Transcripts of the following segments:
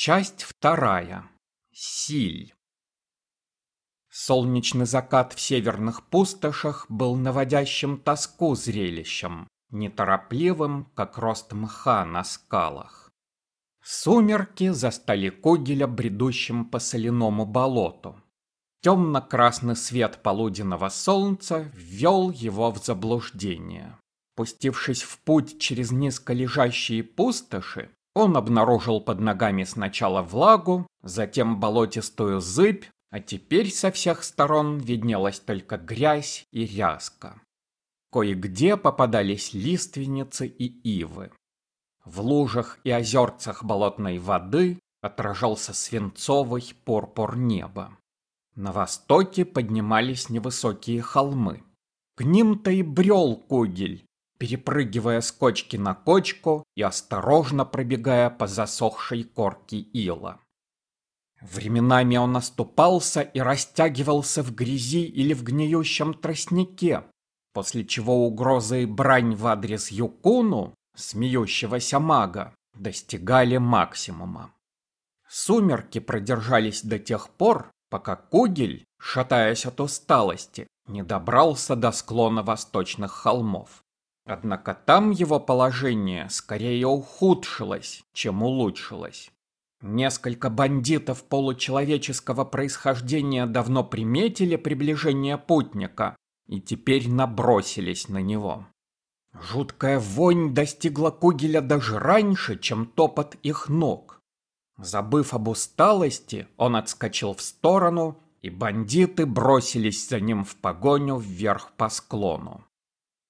Часть вторая. Силь. Солнечный закат в северных пустошах был наводящим тоску зрелищем, неторопливым, как рост мха на скалах. Сумерки застали Когеля бредущим по соляному болоту. Темно-красный свет полуденного солнца ввел его в заблуждение. Пустившись в путь через низко лежащие пустоши, он обнаружил под ногами сначала влагу, затем болотистую зыбь, а теперь со всех сторон виднелась только грязь и ряска. Кое-где попадались лиственницы и ивы. В лужах и озерцах болотной воды отражался свинцовый порпор неба. На востоке поднимались невысокие холмы. К ним-то и брел Кугель, перепрыгивая с кочки на кочку и осторожно пробегая по засохшей корке ила. Временами он оступался и растягивался в грязи или в гниющем тростнике, после чего угрозы и брань в адрес Юкуну, смеющегося мага, достигали максимума. Сумерки продержались до тех пор, пока Кугель, шатаясь от усталости, не добрался до склона восточных холмов. Однако там его положение скорее ухудшилось, чем улучшилось. Несколько бандитов получеловеческого происхождения давно приметили приближение путника и теперь набросились на него. Жуткая вонь достигла Кугеля даже раньше, чем топот их ног. Забыв об усталости, он отскочил в сторону, и бандиты бросились за ним в погоню вверх по склону.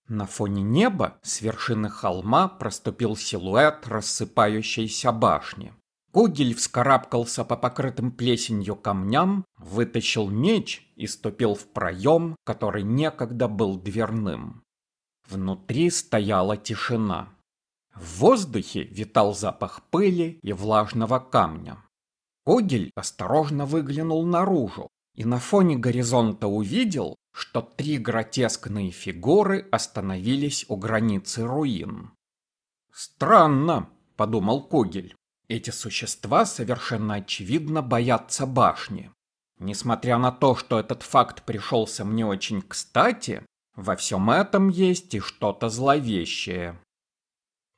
На фоне неба с вершины холма проступил силуэт рассыпающейся башни. Кугель вскарабкался по покрытым плесенью камням, вытащил меч и ступил в проем, который некогда был дверным. Внутри стояла тишина. В воздухе витал запах пыли и влажного камня. Кугель осторожно выглянул наружу и на фоне горизонта увидел, что три гротескные фигуры остановились у границы руин. «Странно», — подумал Когель. «Эти существа совершенно очевидно боятся башни. Несмотря на то, что этот факт пришелся мне очень кстати, во всем этом есть и что-то зловещее».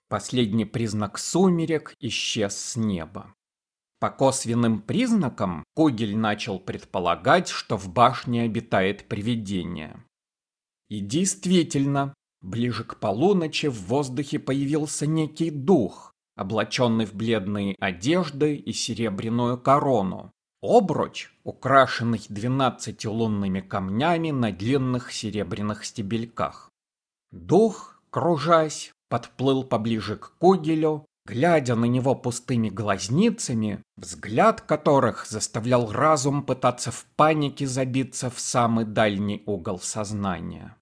Последний признак сумерек исчез с неба. По косвенным признакам Когель начал предполагать, что в башне обитает привидение. И действительно, ближе к полуночи в воздухе появился некий дух, облаченный в бледные одежды и серебряную корону. Обруч, украшенный двенадцатью лунными камнями на длинных серебряных стебельках. Дух, кружась, подплыл поближе к Когелю глядя на него пустыми глазницами, взгляд которых заставлял разум пытаться в панике забиться в самый дальний угол сознания.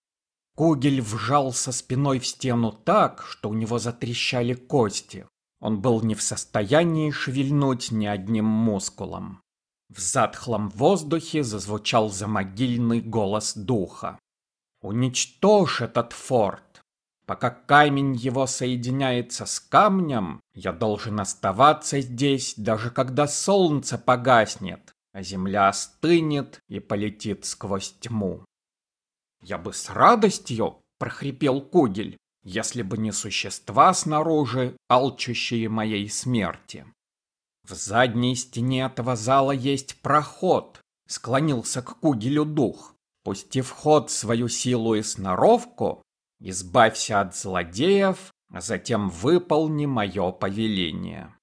Кугель вжался спиной в стену так, что у него затрещали кости. Он был не в состоянии шевельнуть ни одним мускулом. В затхлом воздухе зазвучал замогильный голос духа. «Уничтожь этот форт! Пока камень его соединяется с камнем, я должен оставаться здесь, даже когда солнце погаснет, а земля остынет и полетит сквозь тьму. Я бы с радостью, прохрипел Кугель, если бы не существа снаружи, алчущие моей смерти. В задней стене этого зала есть проход, склонился к Кугелю дух. Пустив в ход свою силу и сноровку, Избавься от злодеев, а затем выполни мое повеление.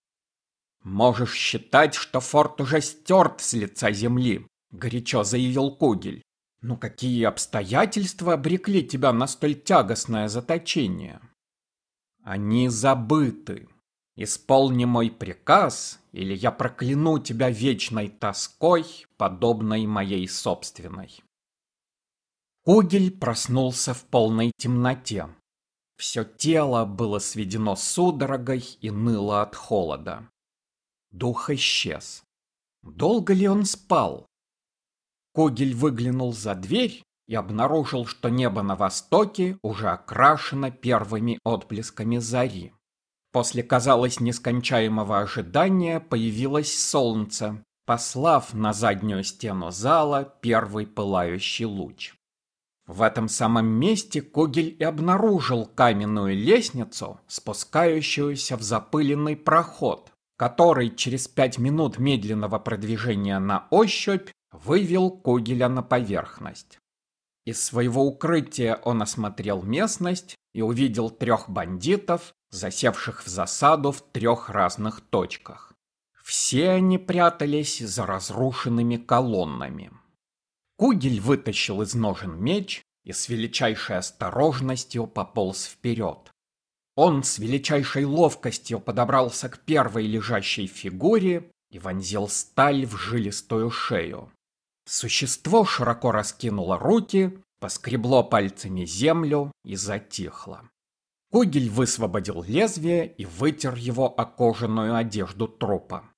Можешь считать, что форт уже стерт с лица земли, горячо заявил Кугель. Но какие обстоятельства обрекли тебя на столь тягостное заточение? Они забыты. Исполни мой приказ, или я прокляну тебя вечной тоской, подобной моей собственной. Кугель проснулся в полной темноте. Все тело было сведено судорогой и ныло от холода. Дух исчез. Долго ли он спал? Кугель выглянул за дверь и обнаружил, что небо на востоке уже окрашено первыми отблесками зари. После, казалось, нескончаемого ожидания появилось солнце, послав на заднюю стену зала первый пылающий луч. В этом самом месте Когель и обнаружил каменную лестницу, спускающуюся в запыленный проход, который через пять минут медленного продвижения на ощупь вывел Когеля на поверхность. Из своего укрытия он осмотрел местность и увидел трех бандитов, засевших в засаду в трех разных точках. Все они прятались за разрушенными колоннами. Кугель вытащил из ножен меч и с величайшей осторожностью пополз вперед. Он с величайшей ловкостью подобрался к первой лежащей фигуре и вонзил сталь в жилистую шею. Существо широко раскинуло руки, поскребло пальцами землю и затихло. Кугель высвободил лезвие и вытер его о кожаную одежду трупа.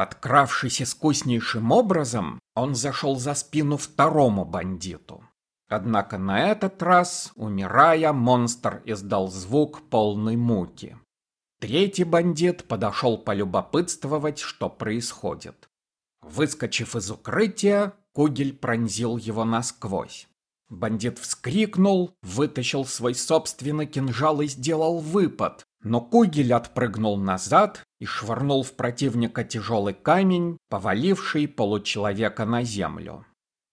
Подкравшись искуснейшим образом, он зашел за спину второму бандиту. Однако на этот раз, умирая, монстр издал звук полной муки. Третий бандит подошел полюбопытствовать, что происходит. Выскочив из укрытия, Кугель пронзил его насквозь. Бандит вскрикнул, вытащил свой собственный кинжал и сделал выпад, но Кугель отпрыгнул назад и швырнул в противника тяжелый камень, поваливший получеловека на землю.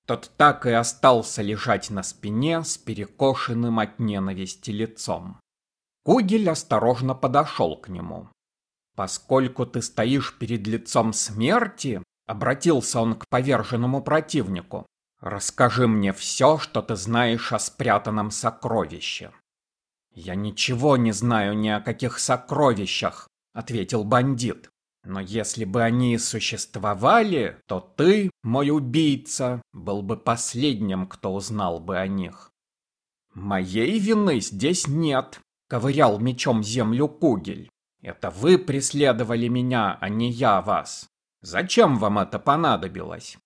Тот так и остался лежать на спине с перекошенным от ненависти лицом. Кугель осторожно подошел к нему. «Поскольку ты стоишь перед лицом смерти», — обратился он к поверженному противнику, «расскажи мне все, что ты знаешь о спрятанном сокровище». «Я ничего не знаю ни о каких сокровищах», — ответил бандит. Но если бы они существовали, то ты, мой убийца, был бы последним, кто узнал бы о них. Моей вины здесь нет, ковырял мечом землю Кугель. Это вы преследовали меня, а не я вас. Зачем вам это понадобилось?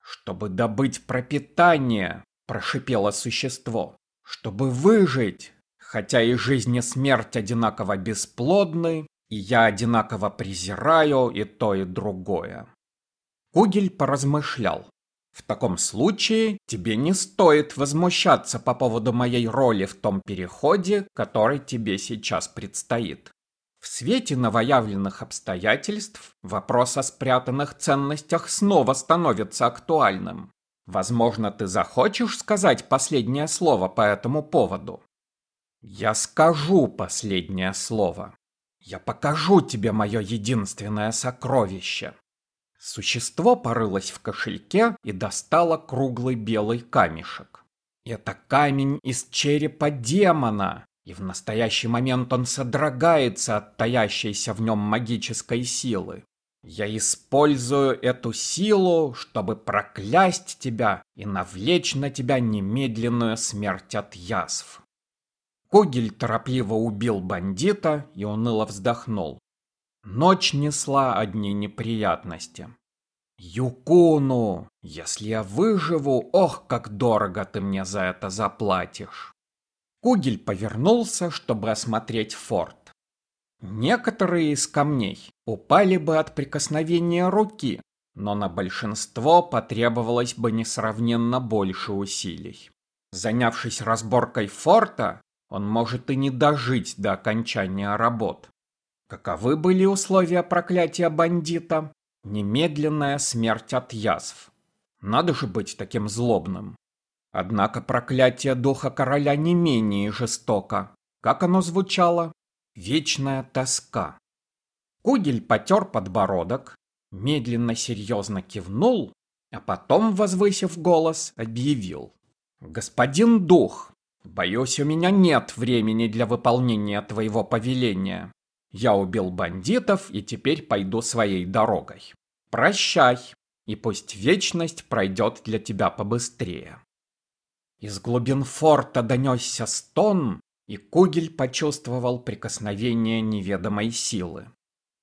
Чтобы добыть пропитание, прошипело существо. Чтобы выжить, хотя и жизнь и смерть одинаково бесплодны, и я одинаково презираю и то, и другое. Кугель поразмышлял. В таком случае тебе не стоит возмущаться по поводу моей роли в том переходе, который тебе сейчас предстоит. В свете новоявленных обстоятельств вопрос о спрятанных ценностях снова становится актуальным. Возможно, ты захочешь сказать последнее слово по этому поводу. Я скажу последнее слово. Я покажу тебе мое единственное сокровище. Существо порылось в кошельке и достало круглый белый камешек. Это камень из черепа демона, и в настоящий момент он содрогается от таящейся в нем магической силы. Я использую эту силу, чтобы проклясть тебя и навлечь на тебя немедленную смерть от язв. Когель торопливо убил бандита и уныло вздохнул. Ночь несла одни неприятности. «Юкуну, если я выживу, ох, как дорого ты мне за это заплатишь!» Кугель повернулся, чтобы осмотреть форт. Некоторые из камней упали бы от прикосновения руки, но на большинство потребовалось бы несравненно больше усилий. Занявшись разборкой форта, он может и не дожить до окончания работ. Каковы были условия проклятия бандита? Немедленная смерть от язв. Надо же быть таким злобным. Однако проклятие духа короля не менее жестоко. Как оно звучало? Вечная тоска. Кугель потер подбородок, медленно серьезно кивнул, а потом, возвысив голос, объявил. «Господин дух, Боюсь, у меня нет времени для выполнения твоего повеления. Я убил бандитов и теперь пойду своей дорогой. Прощай, и пусть вечность пройдет для тебя побыстрее. Из глубин форта донесся стон, и Кугель почувствовал прикосновение неведомой силы.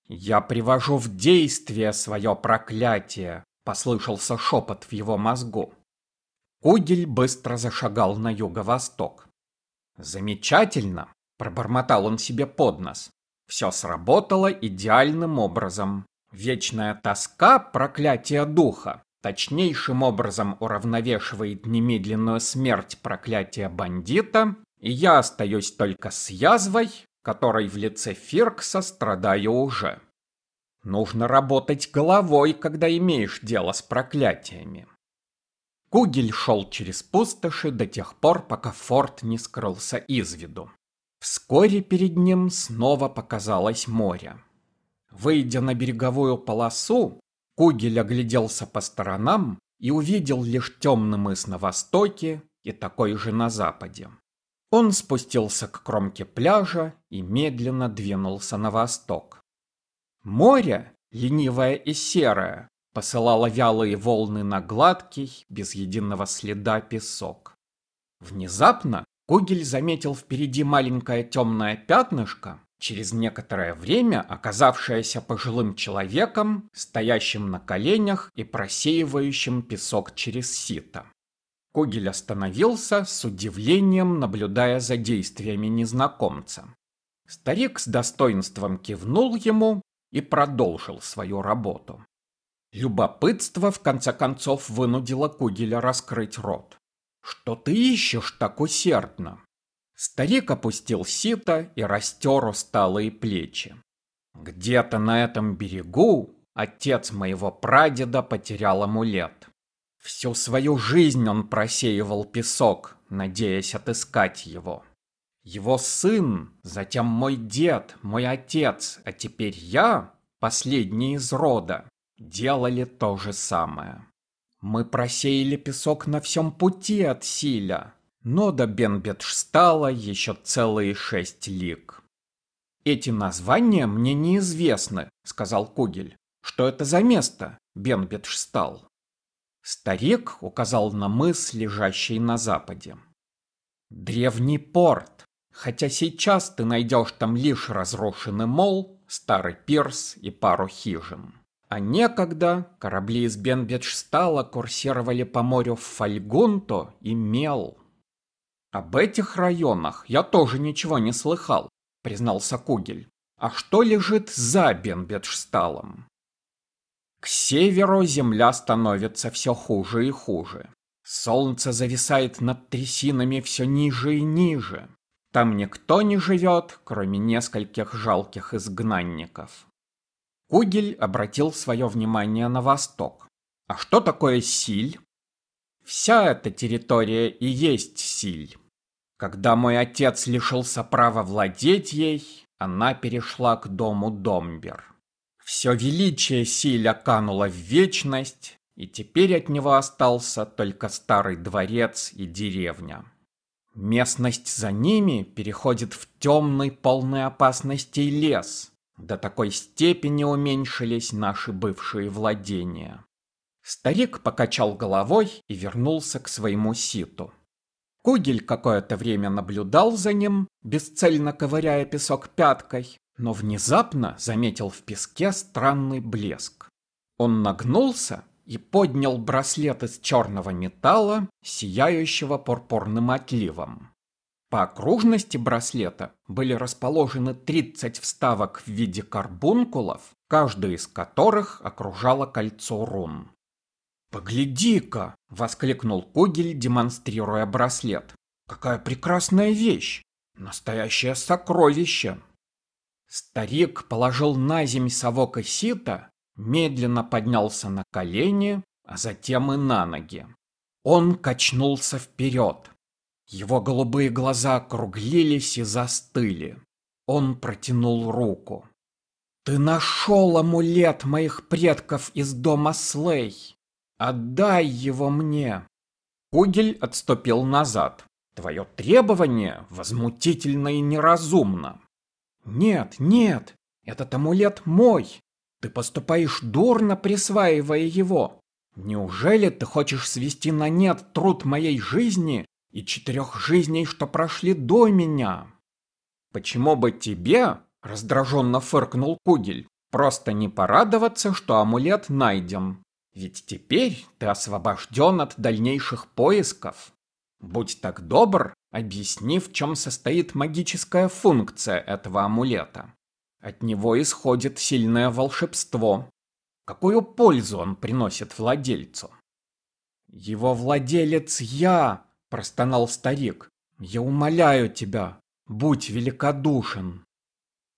«Я привожу в действие свое проклятие», — послышался шепот в его мозгу. Кугель быстро зашагал на юго-восток. «Замечательно!» – пробормотал он себе под нос. Все сработало идеальным образом. Вечная тоска, проклятие духа, точнейшим образом уравновешивает немедленную смерть проклятия бандита, и я остаюсь только с язвой, которой в лице Фиркса страдаю уже. Нужно работать головой, когда имеешь дело с проклятиями. Кугель шел через пустоши до тех пор, пока форт не скрылся из виду. Вскоре перед ним снова показалось море. Выйдя на береговую полосу, Кугель огляделся по сторонам и увидел лишь темный мыс на востоке и такой же на западе. Он спустился к кромке пляжа и медленно двинулся на восток. Море, ленивое и серое, посылало вялые волны на гладкий, без единого следа песок. Внезапно Кугель заметил впереди маленькое темное пятнышко, через некоторое время оказавшееся пожилым человеком, стоящим на коленях и просеивающим песок через сито. Кугель остановился с удивлением, наблюдая за действиями незнакомца. Старик с достоинством кивнул ему и продолжил свою работу. Любопытство, в конце концов, вынудило Кугеля раскрыть рот. «Что ты ищешь так усердно?» Старик опустил сито и растер усталые плечи. Где-то на этом берегу отец моего прадеда потерял амулет. Всю свою жизнь он просеивал песок, надеясь отыскать его. Его сын, затем мой дед, мой отец, а теперь я, последний из рода, делали то же самое. Мы просеяли песок на всем пути от Силя, но до Бенбетшстала еще целые шесть лиг. «Эти названия мне неизвестны», — сказал Кугель. «Что это за место, Бенбетшстал?» Старик указал на мыс, лежащий на западе. «Древний порт, хотя сейчас ты найдешь там лишь разрушенный мол, старый пирс и пару хижин. А некогда корабли из Бенбетшстала курсировали по морю в Фальгунто и Мел». Об этих районах я тоже ничего не слыхал, признался Кугель. А что лежит за Бенбетшталом? К северу земля становится все хуже и хуже. Солнце зависает над трясинами все ниже и ниже. Там никто не живет, кроме нескольких жалких изгнанников. Кугель обратил свое внимание на восток. А что такое Силь? Вся эта территория и есть Силь. Когда мой отец лишился права владеть ей, она перешла к дому Домбер. Все величие Силя кануло в вечность, и теперь от него остался только старый дворец и деревня. Местность за ними переходит в темный, полный опасностей лес. До такой степени уменьшились наши бывшие владения. Старик покачал головой и вернулся к своему ситу. Кугель какое-то время наблюдал за ним, бесцельно ковыряя песок пяткой, но внезапно заметил в песке странный блеск. Он нагнулся и поднял браслет из черного металла, сияющего пурпурным отливом. По окружности браслета были расположены 30 вставок в виде карбункулов, каждая из которых окружала кольцо рун. «Погляди-ка!» — воскликнул Кугель, демонстрируя браслет. «Какая прекрасная вещь! Настоящее сокровище!» Старик положил на земь совок и сито, медленно поднялся на колени, а затем и на ноги. Он качнулся вперед. Его голубые глаза округлились и застыли. Он протянул руку. «Ты нашел амулет моих предков из дома Слей!» Отдай его мне. Кугель отступил назад. Твое требование возмутительно и неразумно. Нет, нет, этот амулет мой. Ты поступаешь дурно, присваивая его. Неужели ты хочешь свести на нет труд моей жизни и четырех жизней, что прошли до меня? Почему бы тебе, раздраженно фыркнул Кугель, просто не порадоваться, что амулет найден? Ведь теперь ты освобожден от дальнейших поисков. Будь так добр, объясни, в чем состоит магическая функция этого амулета. От него исходит сильное волшебство. Какую пользу он приносит владельцу? Его владелец я, простонал старик. Я умоляю тебя, будь великодушен.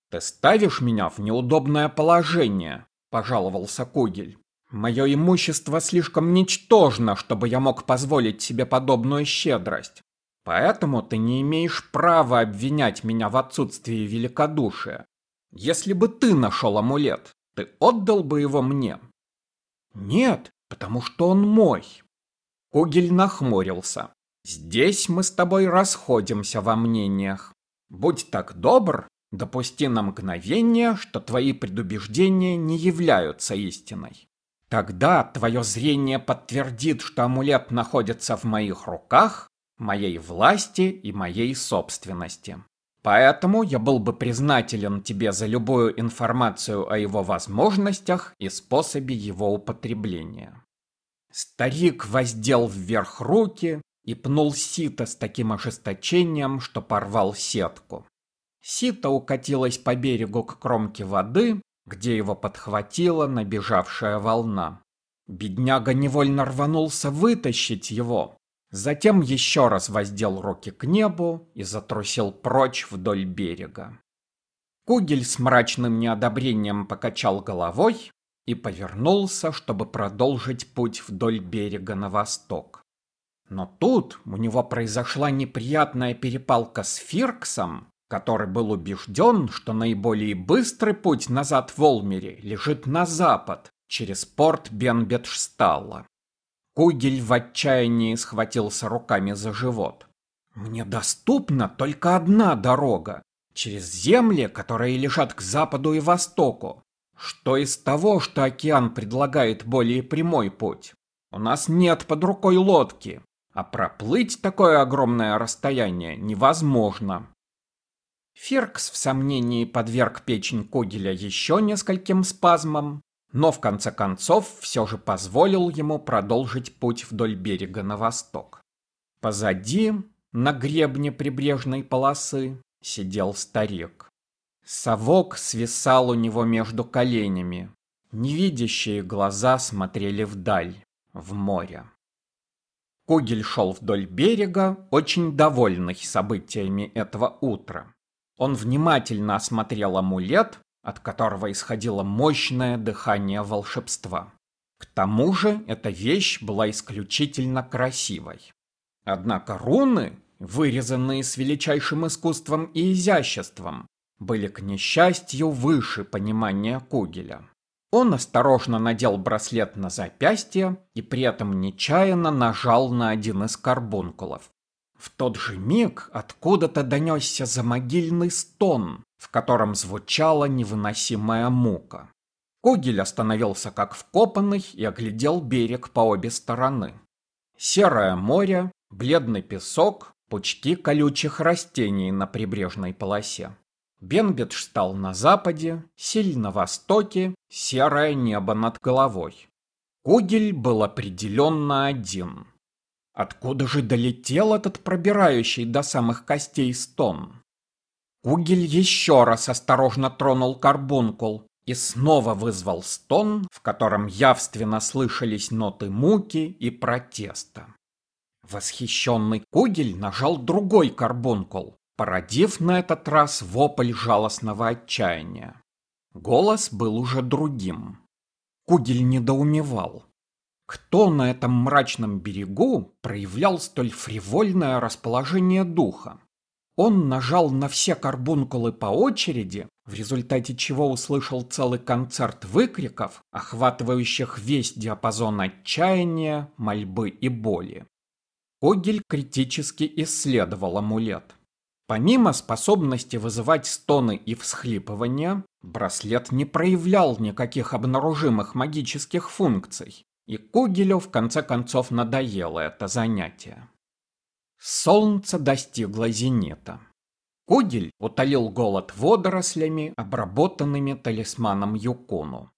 Ты ставишь меня в неудобное положение, пожаловался Кугель. Мое имущество слишком ничтожно, чтобы я мог позволить себе подобную щедрость. Поэтому ты не имеешь права обвинять меня в отсутствии великодушия. Если бы ты нашел амулет, ты отдал бы его мне? Нет, потому что он мой. Кугель нахмурился. Здесь мы с тобой расходимся во мнениях. Будь так добр, допусти на мгновение, что твои предубеждения не являются истиной. Тогда твое зрение подтвердит, что амулет находится в моих руках, моей власти и моей собственности. Поэтому я был бы признателен тебе за любую информацию о его возможностях и способе его употребления. Старик воздел вверх руки и пнул сито с таким ожесточением, что порвал сетку. Сито укатилось по берегу к кромке воды, где его подхватила набежавшая волна. Бедняга невольно рванулся вытащить его, затем еще раз воздел руки к небу и затрусил прочь вдоль берега. Кугель с мрачным неодобрением покачал головой и повернулся, чтобы продолжить путь вдоль берега на восток. Но тут у него произошла неприятная перепалка с Фирксом, который был убежден, что наиболее быстрый путь назад в Олмере лежит на запад, через порт Бенбетшсталла. Кугель в отчаянии схватился руками за живот. «Мне доступна только одна дорога, через земли, которые лежат к западу и востоку. Что из того, что океан предлагает более прямой путь? У нас нет под рукой лодки, а проплыть такое огромное расстояние невозможно. Феркс в сомнении подверг печень Когеля еще нескольким спазмам, но в конце концов все же позволил ему продолжить путь вдоль берега на восток. Позади, на гребне прибрежной полосы, сидел старик. Совок свисал у него между коленями. Невидящие глаза смотрели вдаль, в море. Кугель шел вдоль берега, очень довольный событиями этого утра. Он внимательно осмотрел амулет, от которого исходило мощное дыхание волшебства. К тому же эта вещь была исключительно красивой. Однако руны, вырезанные с величайшим искусством и изяществом, были, к несчастью, выше понимания Кугеля. Он осторожно надел браслет на запястье и при этом нечаянно нажал на один из карбункулов. В тот же миг откуда-то донесся замогильный стон, в котором звучала невыносимая мука. Когель остановился как вкопанный и оглядел берег по обе стороны. Серое море, бледный песок, пучки колючих растений на прибрежной полосе. Бенбедж стал на западе, Силь на востоке, серое небо над головой. Кугель был определенно один. Откуда же долетел этот пробирающий до самых костей стон? Кугель еще раз осторожно тронул карбункул и снова вызвал стон, в котором явственно слышались ноты муки и протеста. Восхищенный Кугель нажал другой карбункул, породив на этот раз вопль жалостного отчаяния. Голос был уже другим. Кугель недоумевал. Кто на этом мрачном берегу проявлял столь фривольное расположение духа? Он нажал на все карбункулы по очереди, в результате чего услышал целый концерт выкриков, охватывающих весь диапазон отчаяния, мольбы и боли. Когель критически исследовал амулет. Помимо способности вызывать стоны и всхлипывания, браслет не проявлял никаких обнаружимых магических функций, и Кугелю в конце концов надоело это занятие. Солнце достигло зенита. Кугель утолил голод водорослями, обработанными талисманом Юкуну.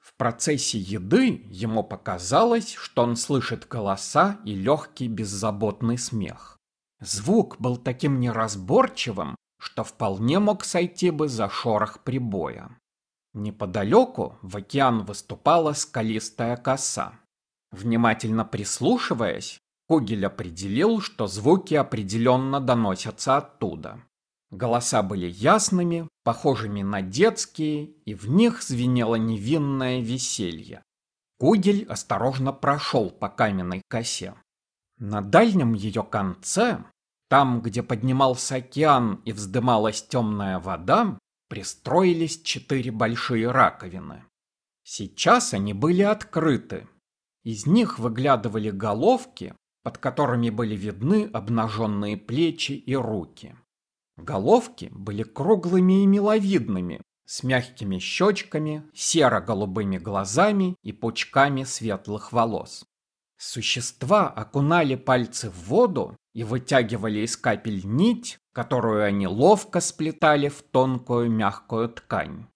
В процессе еды ему показалось, что он слышит голоса и легкий беззаботный смех. Звук был таким неразборчивым, что вполне мог сойти бы за шорох прибоя. Неподалеку в океан выступала скалистая коса. Внимательно прислушиваясь, Кугель определил, что звуки определенно доносятся оттуда. Голоса были ясными, похожими на детские, и в них звенело невинное веселье. Кугель осторожно прошел по каменной косе. На дальнем ее конце, там, где поднимался океан и вздымалась темная вода, пристроились четыре большие раковины. Сейчас они были открыты. Из них выглядывали головки, под которыми были видны обнаженные плечи и руки. Головки были круглыми и миловидными, с мягкими щечками, серо-голубыми глазами и пучками светлых волос. Существа окунали пальцы в воду и вытягивали из капель нить, которую они ловко сплетали в тонкую мягкую ткань.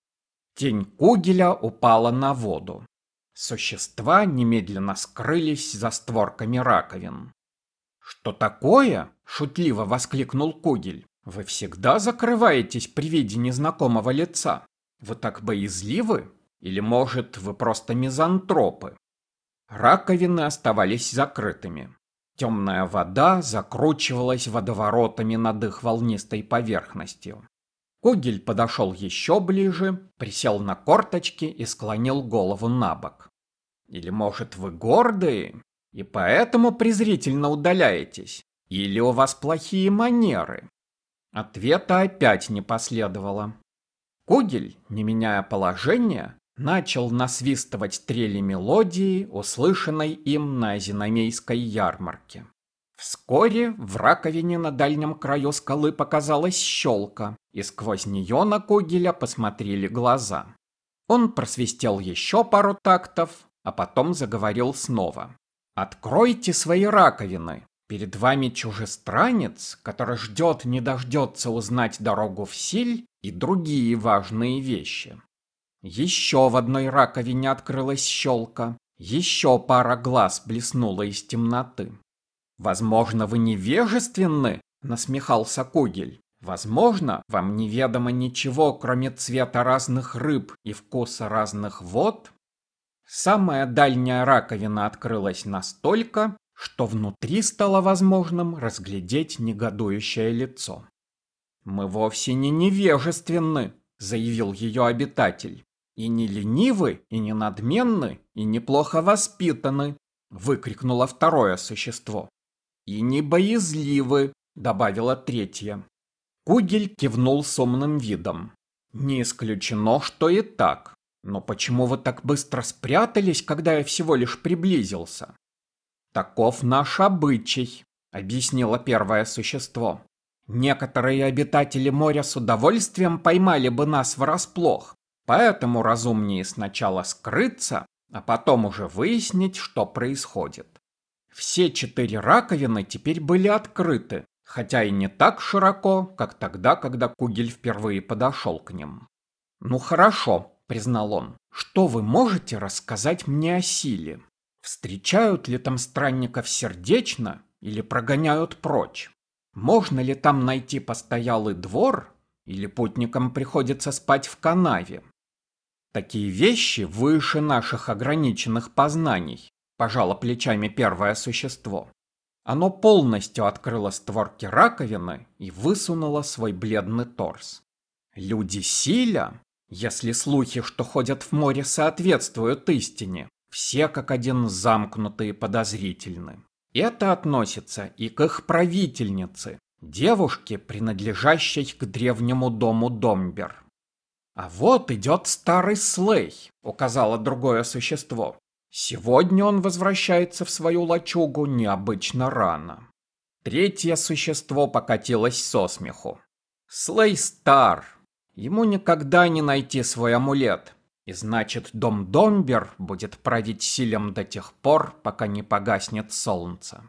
Тень кугеля упала на воду. Существа немедленно скрылись за створками раковин. «Что такое?» – шутливо воскликнул Кугель. «Вы всегда закрываетесь при виде незнакомого лица. Вы так боязливы? Или, может, вы просто мизантропы?» Раковины оставались закрытыми. Темная вода закручивалась водоворотами над их волнистой поверхностью. Кугель подошел еще ближе, присел на корточки и склонил голову на бок. Или, может, вы гордые и поэтому презрительно удаляетесь? Или у вас плохие манеры? Ответа опять не последовало. Кугель, не меняя положения, начал насвистывать трели мелодии, услышанной им на Зиномейской ярмарке. Вскоре в раковине на дальнем краю скалы показалась щелка, и сквозь нее на Кугеля посмотрели глаза. Он просвистел еще пару тактов, а потом заговорил снова. «Откройте свои раковины. Перед вами чужестранец, который ждет не дождется узнать дорогу в Силь и другие важные вещи. Еще в одной раковине открылась щелка. Еще пара глаз блеснула из темноты. «Возможно, вы невежественны?» – насмехался Кугель. «Возможно, вам неведомо ничего, кроме цвета разных рыб и вкуса разных вод?» Самая дальняя раковина открылась настолько, что внутри стало возможным разглядеть негодующее лицо. «Мы вовсе не невежественны», – заявил ее обитатель. «И не ленивы, и не надменны, и неплохо воспитаны», — выкрикнуло второе существо. «И не боязливы», — добавила третья. Кугель кивнул с умным видом. «Не исключено, что и так. Но почему вы так быстро спрятались, когда я всего лишь приблизился?» «Таков наш обычай», — объяснило первое существо. «Некоторые обитатели моря с удовольствием поймали бы нас врасплох, Поэтому разумнее сначала скрыться, а потом уже выяснить, что происходит. Все четыре раковины теперь были открыты, хотя и не так широко, как тогда, когда Кугель впервые подошел к ним. «Ну хорошо», — признал он, — «что вы можете рассказать мне о силе? Встречают ли там странников сердечно или прогоняют прочь? Можно ли там найти постоялый двор или путникам приходится спать в канаве? Такие вещи выше наших ограниченных познаний, пожало плечами первое существо. Оно полностью открыло створки раковины и высунуло свой бледный торс. Люди силя, если слухи, что ходят в море, соответствуют истине, все как один замкнутые подозрительны. Это относится и к их правительнице, девушке, принадлежащей к древнему дому Домбер. «А вот идет старый Слей», — указало другое существо. «Сегодня он возвращается в свою лачугу необычно рано». Третье существо покатилось со смеху. Слей стар. Ему никогда не найти свой амулет. И значит, дом Домбер будет править силем до тех пор, пока не погаснет солнце.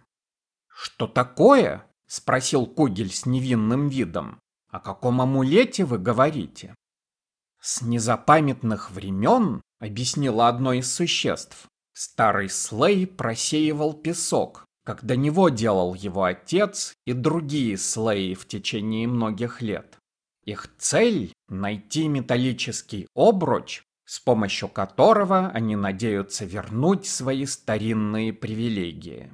«Что такое?» — спросил Кугель с невинным видом. «О каком амулете вы говорите?» С незапамятных времен, объяснило одно из существ, старый Слей просеивал песок, как до него делал его отец и другие Слеи в течение многих лет. Их цель – найти металлический обруч, с помощью которого они надеются вернуть свои старинные привилегии.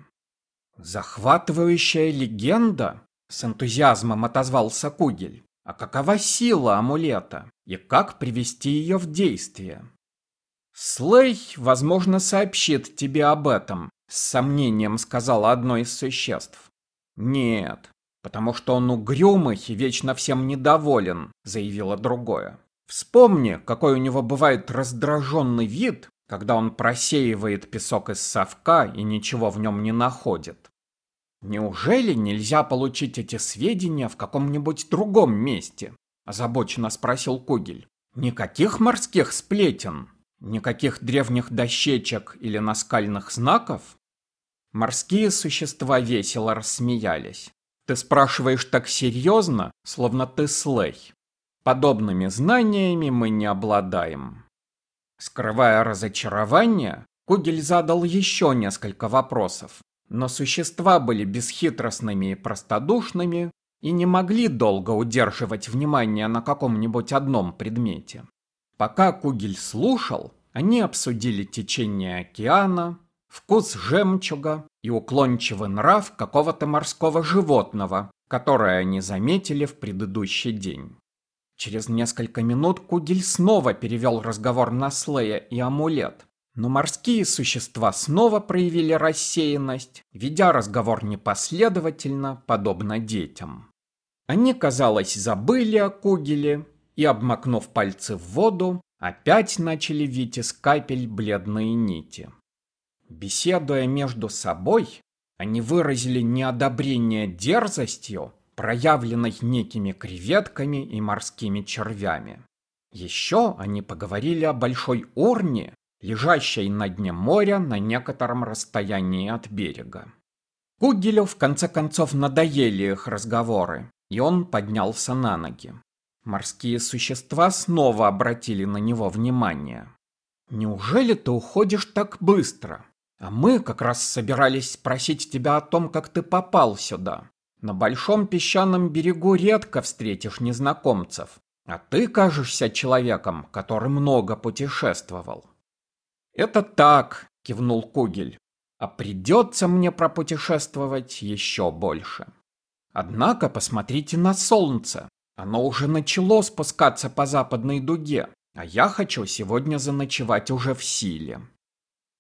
«Захватывающая легенда?» – с энтузиазмом отозвался Кугель. «А какова сила амулета и как привести ее в действие?» «Слей, возможно, сообщит тебе об этом», – с сомнением сказала одно из существ. «Нет, потому что он угрюмый и вечно всем недоволен», – заявило другое. «Вспомни, какой у него бывает раздраженный вид, когда он просеивает песок из совка и ничего в нем не находит. Неужели нельзя получить эти сведения в каком-нибудь другом месте? Озабоченно спросил Кугель. Никаких морских сплетен? Никаких древних дощечек или наскальных знаков? Морские существа весело рассмеялись. Ты спрашиваешь так серьезно, словно ты слей. Подобными знаниями мы не обладаем. Скрывая разочарование, Кугель задал еще несколько вопросов, но существа были бесхитростными и простодушными и не могли долго удерживать внимание на каком-нибудь одном предмете. Пока Кугель слушал, они обсудили течение океана, вкус жемчуга и уклончивый нрав какого-то морского животного, которое они заметили в предыдущий день. Через несколько минут Кугель снова перевел разговор на Слея и амулет. Но морские существа снова проявили рассеянность, ведя разговор непоследовательно, подобно детям. Они, казалось, забыли о Кугеле и, обмакнув пальцы в воду, опять начали вить из капель бледные нити. Беседуя между собой, они выразили неодобрение дерзостью, проявленной некими креветками и морскими червями. Еще они поговорили о большой урне, лежащей на дне моря на некотором расстоянии от берега. Кугелю в конце концов надоели их разговоры, и он поднялся на ноги. Морские существа снова обратили на него внимание. «Неужели ты уходишь так быстро? А мы как раз собирались спросить тебя о том, как ты попал сюда. На большом песчаном берегу редко встретишь незнакомцев, а ты кажешься человеком, который много путешествовал. Это так, кивнул Кугель, а придется мне пропутешествовать еще больше. Однако посмотрите на солнце. Оно уже начало спускаться по западной дуге, а я хочу сегодня заночевать уже в силе.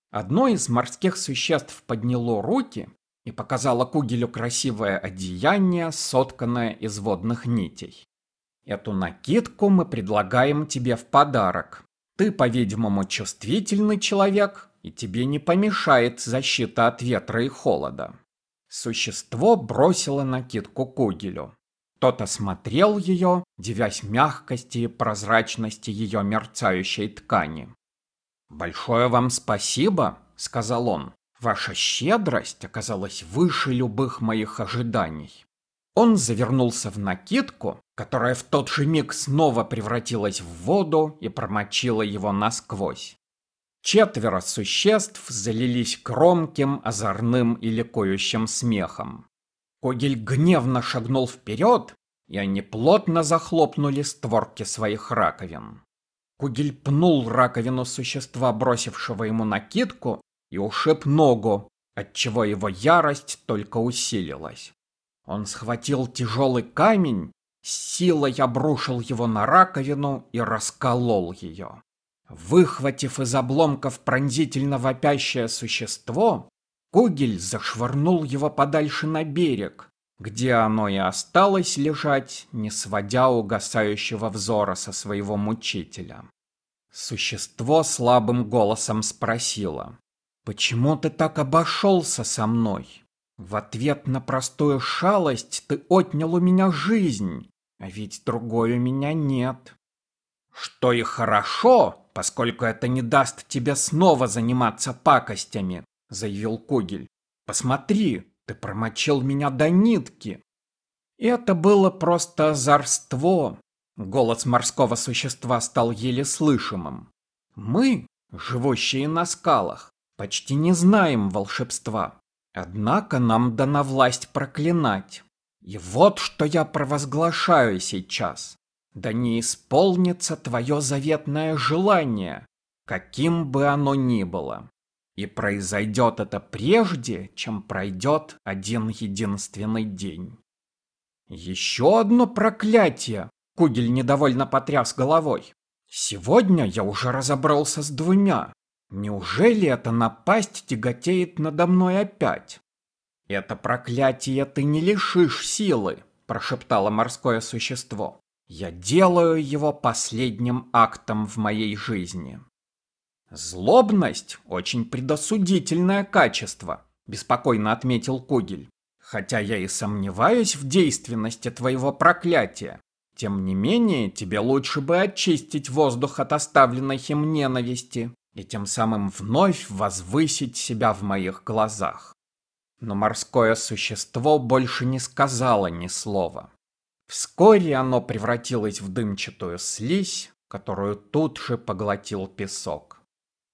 Одно из морских существ подняло руки и показала Кугелю красивое одеяние, сотканное из водных нитей. Эту накидку мы предлагаем тебе в подарок. Ты, по-видимому, чувствительный человек, и тебе не помешает защита от ветра и холода. Существо бросило накидку Кугелю. Тот осмотрел ее, девясь мягкости и прозрачности ее мерцающей ткани. «Большое вам спасибо», — сказал он. Ваша щедрость оказалась выше любых моих ожиданий. Он завернулся в накидку, которая в тот же миг снова превратилась в воду и промочила его насквозь. Четверо существ залились громким, озорным и ликующим смехом. Когель гневно шагнул вперед, и они плотно захлопнули створки своих раковин. Кугель пнул раковину существа, бросившего ему накидку, и ушиб ногу, отчего его ярость только усилилась. Он схватил тяжелый камень, силой обрушил его на раковину и расколол ее. Выхватив из обломков пронзительно вопящее существо, Кугель зашвырнул его подальше на берег, где оно и осталось лежать, не сводя угасающего взора со своего мучителя. Существо слабым голосом спросило. «Почему ты так обошелся со мной? В ответ на простую шалость ты отнял у меня жизнь, а ведь другой у меня нет». «Что и хорошо, поскольку это не даст тебе снова заниматься пакостями», — заявил Когель. «Посмотри, ты промочил меня до нитки». Это было просто озорство. Голос морского существа стал еле слышимым. Мы, живущие на скалах, почти не знаем волшебства. Однако нам дана власть проклинать. И вот что я провозглашаю сейчас. да не исполнится твое заветное желание, каким бы оно ни было. И произойдет это прежде, чем пройдет один единственный день. Еще одно проклятие! Кугель недовольно потряс головой. Сегодня я уже разобрался с двумя. Неужели эта напасть тяготеет надо мной опять? Это проклятие ты не лишишь силы, прошептало морское существо. Я делаю его последним актом в моей жизни. Злобность – очень предосудительное качество, беспокойно отметил Кугель. Хотя я и сомневаюсь в действенности твоего проклятия, тем не менее тебе лучше бы очистить воздух от оставленной им ненависти и тем самым вновь возвысить себя в моих глазах. Но морское существо больше не сказала ни слова. Вскоре оно превратилось в дымчатую слизь, которую тут же поглотил песок.